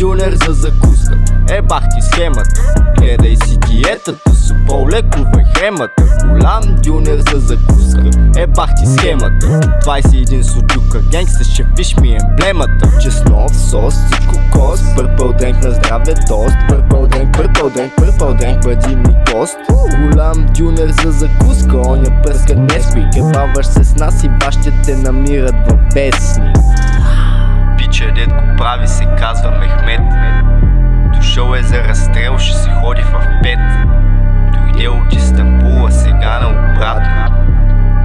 дюнер за закуска. Е бах ти схемата. Гледай си диетата С по-лекувай хемата. Голям дюнер за закуска. Е бах ти схемата 21 суджука Генгста ще виж ми емблемата. Чеснов, сос, всичко кост. Пърпъл дренк на здраве тост. Пърпъл дренк, пърпъл дренк, пърпъл дренк Бъди ми кост Голям дюнер за закуска Оня пръска не спи. Кебаваш се с нас и баш ще те намират във вестник Пича дед го прави се казва Мехмет Дошъл е за разстрел, ще се ходи в пет. Дойде от Истанбула, сега на обратно.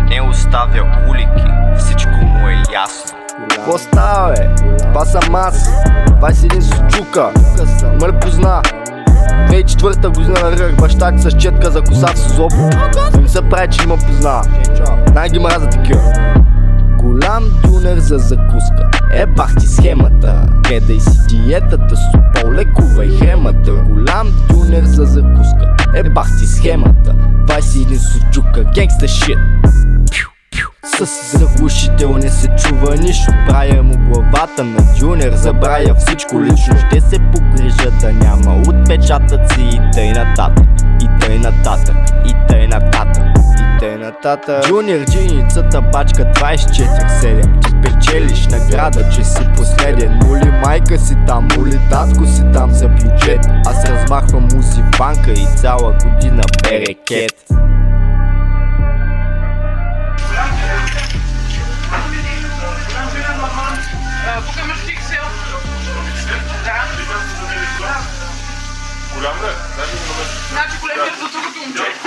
Не оставя улики, всичко му е ясно. Какво става бе? Това съм аз 21 Суджука Мър позна. 2004 година нарирах баща ти с четка за коса в Созопо не се прави, че има позна. Най ги мраза такива. Голям дюнер за закуска. Е бах ти схемата. Гледай си диетата Супол лекувай хемата. Голям дюнер за закуска. Е бах ти схемата 21 суджука Генгста шит. С заглушител не се чува нищо. Правя му главата на дюнер Забравя всичко лично. Ще се погрижа да няма отпечатъци. И тъй нататък И тъй нататък И тъй нататък Нататък Джуниор джиницата бачка 24-7 Ти печелиш награда, че си последен Моли майка си там, моли татко си там за бюджет Аз размахвам музи в банка и цяла година берекет. Да. Голям го намериш. Значи големият за другото момче.